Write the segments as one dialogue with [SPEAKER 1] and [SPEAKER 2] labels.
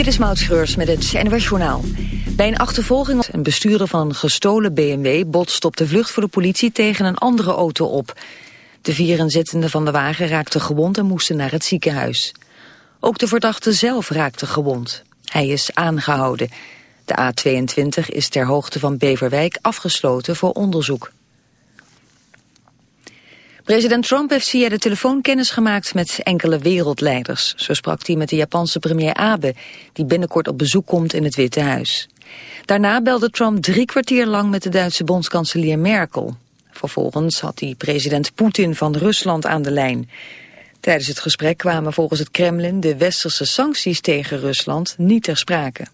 [SPEAKER 1] Dit is Maud Schreurs met het NWS Journaal. Bij een achtervolging een bestuurder van gestolen BMW botst op de vlucht voor de politie tegen een andere auto op. De vier inzittenden van de wagen raakten gewond en moesten naar het ziekenhuis. Ook de verdachte zelf raakte gewond. Hij is aangehouden. De A22 is ter hoogte van Beverwijk afgesloten voor onderzoek. President Trump heeft via de telefoon kennis gemaakt met enkele wereldleiders. Zo sprak hij met de Japanse premier Abe, die binnenkort op bezoek komt in het Witte Huis. Daarna belde Trump drie kwartier lang met de Duitse bondskanselier Merkel. Vervolgens had hij president Poetin van Rusland aan de lijn. Tijdens het gesprek kwamen volgens het Kremlin de westerse sancties tegen Rusland niet ter sprake.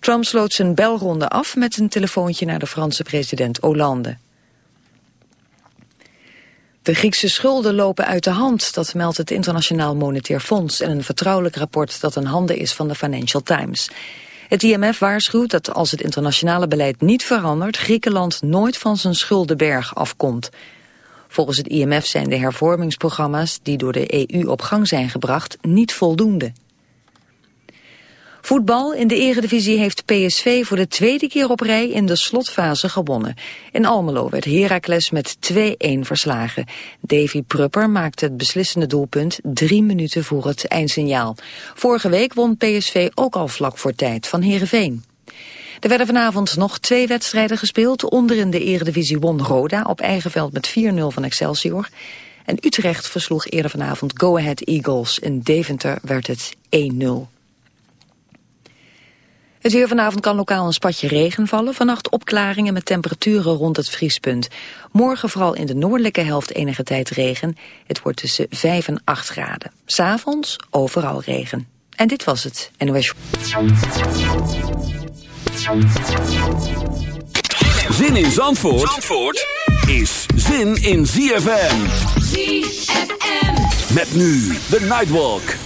[SPEAKER 1] Trump sloot zijn belronde af met een telefoontje naar de Franse president Hollande. De Griekse schulden lopen uit de hand, dat meldt het Internationaal Monetair Fonds in een vertrouwelijk rapport dat in handen is van de Financial Times. Het IMF waarschuwt dat als het internationale beleid niet verandert, Griekenland nooit van zijn schuldenberg afkomt. Volgens het IMF zijn de hervormingsprogramma's die door de EU op gang zijn gebracht niet voldoende. Voetbal in de eredivisie heeft PSV voor de tweede keer op rij in de slotfase gewonnen. In Almelo werd Heracles met 2-1 verslagen. Davy Prupper maakte het beslissende doelpunt drie minuten voor het eindsignaal. Vorige week won PSV ook al vlak voor tijd van Heerenveen. Er werden vanavond nog twee wedstrijden gespeeld. Onder in de eredivisie won Roda op eigen veld met 4-0 van Excelsior. En Utrecht versloeg eerder vanavond Go Ahead Eagles. In Deventer werd het 1-0. Het weer vanavond kan lokaal een spatje regen vallen. Vannacht opklaringen met temperaturen rond het vriespunt. Morgen vooral in de noordelijke helft enige tijd regen. Het wordt tussen 5 en 8 graden. S'avonds overal regen. En dit was het NOS.
[SPEAKER 2] Zin in Zandvoort, Zandvoort is zin in ZFM.
[SPEAKER 3] ZFM.
[SPEAKER 2] Met nu de Nightwalk.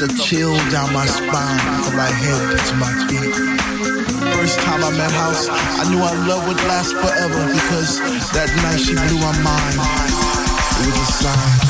[SPEAKER 4] Felt a chill down my spine from my head to my feet. First time I met House, I knew our love would last forever because that night she blew my mind. It was a sign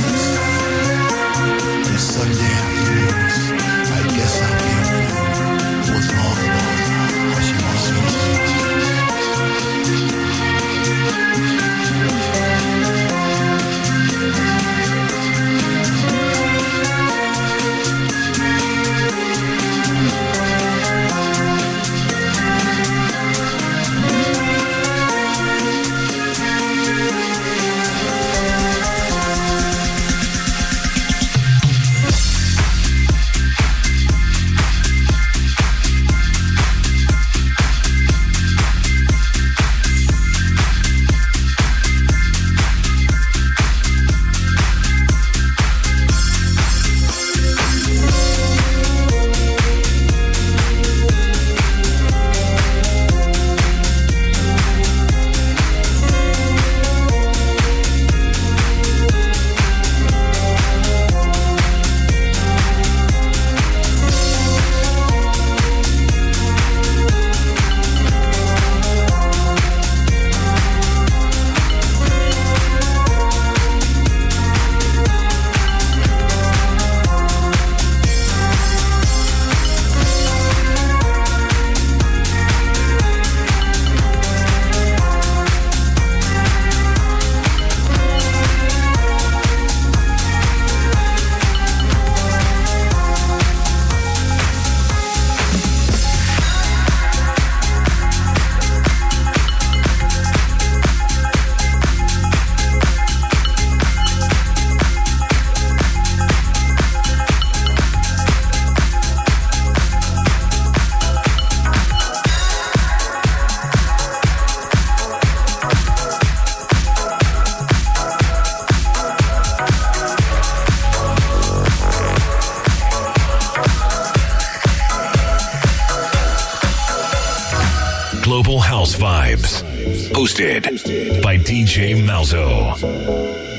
[SPEAKER 5] Hosted by DJ Malzo.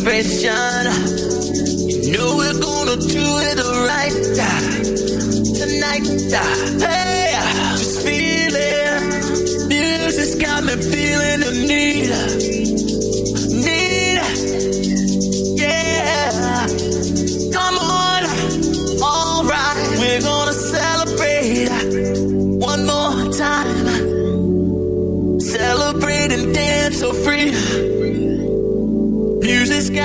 [SPEAKER 6] celebration. You know we're gonna do it right tonight. Hey, just feel it. Music's got me feeling the need.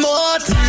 [SPEAKER 6] more time.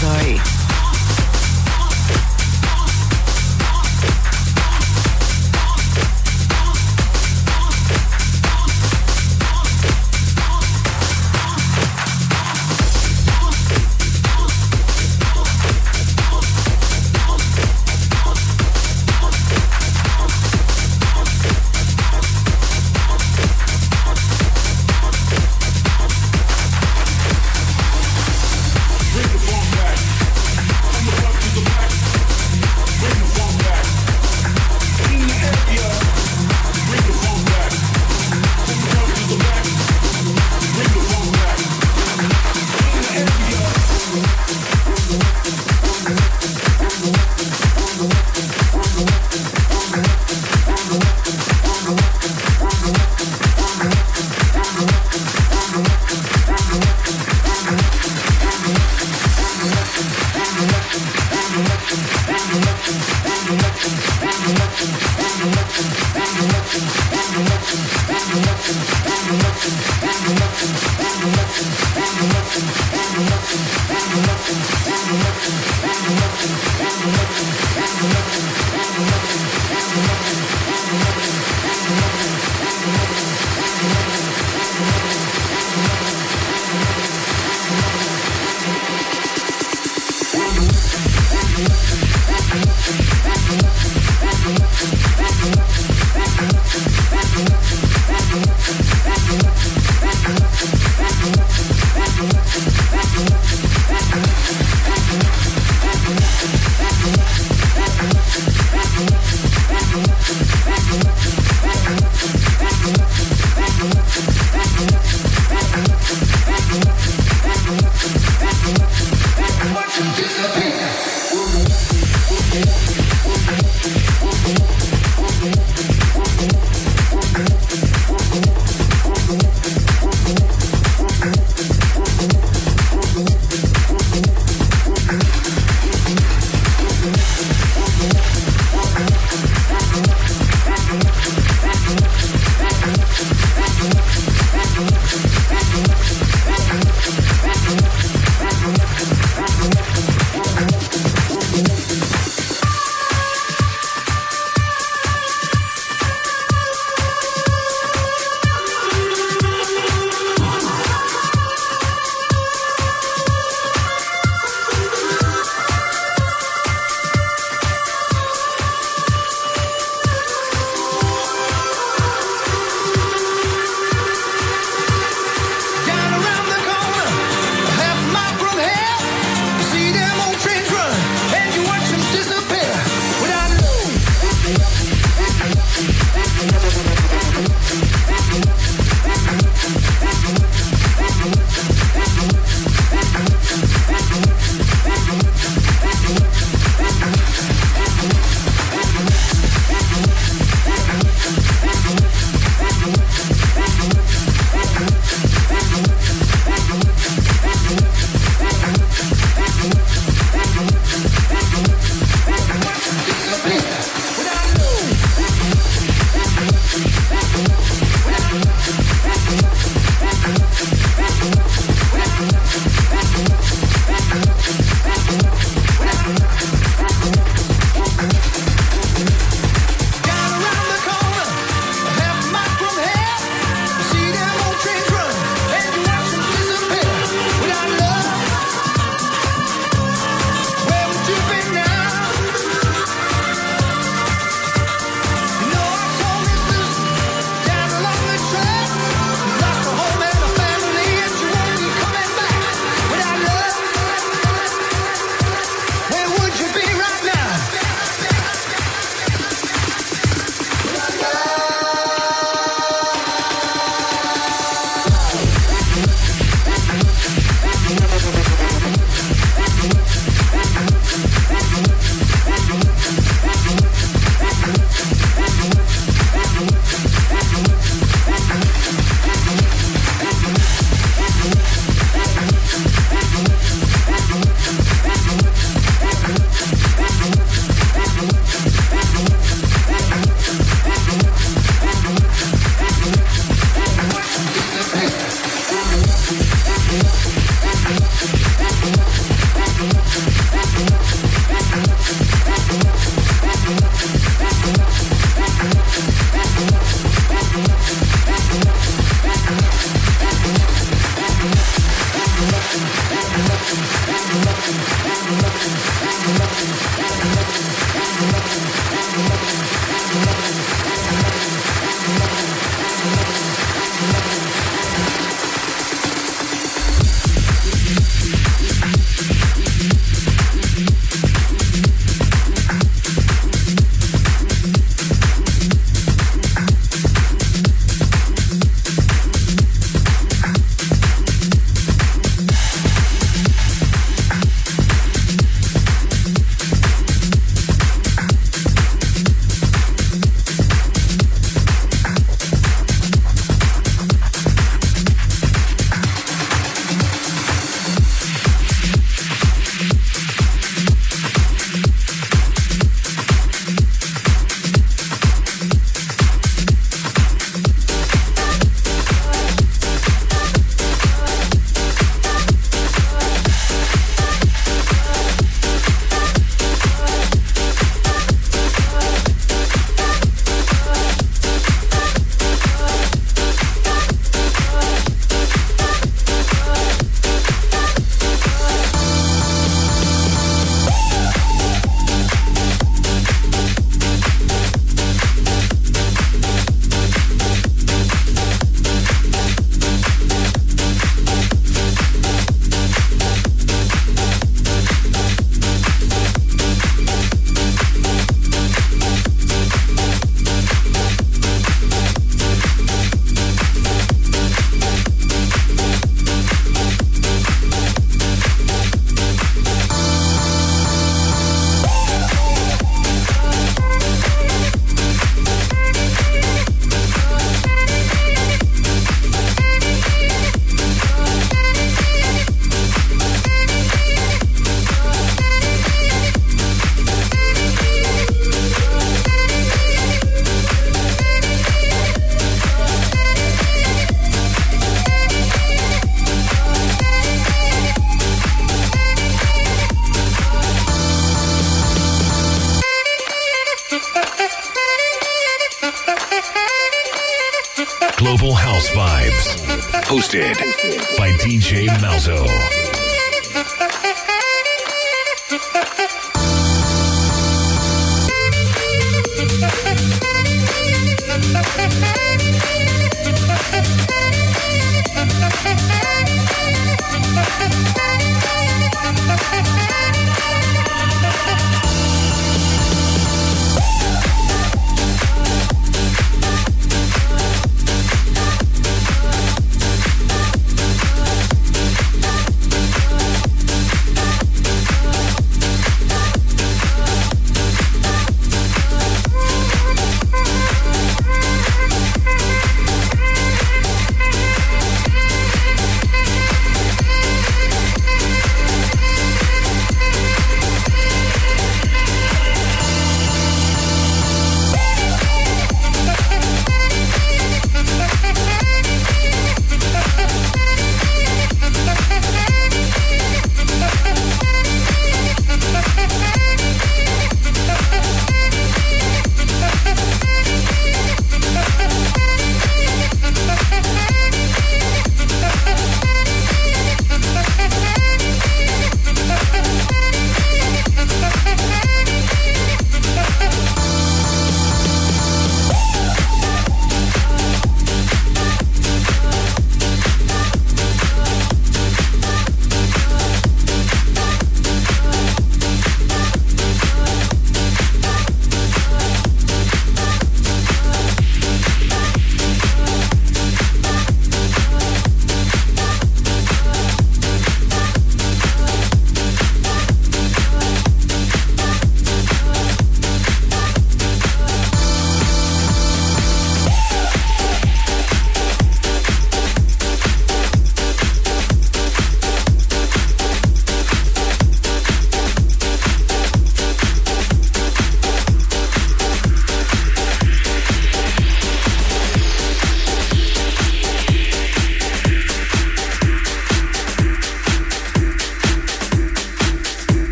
[SPEAKER 7] Malzo.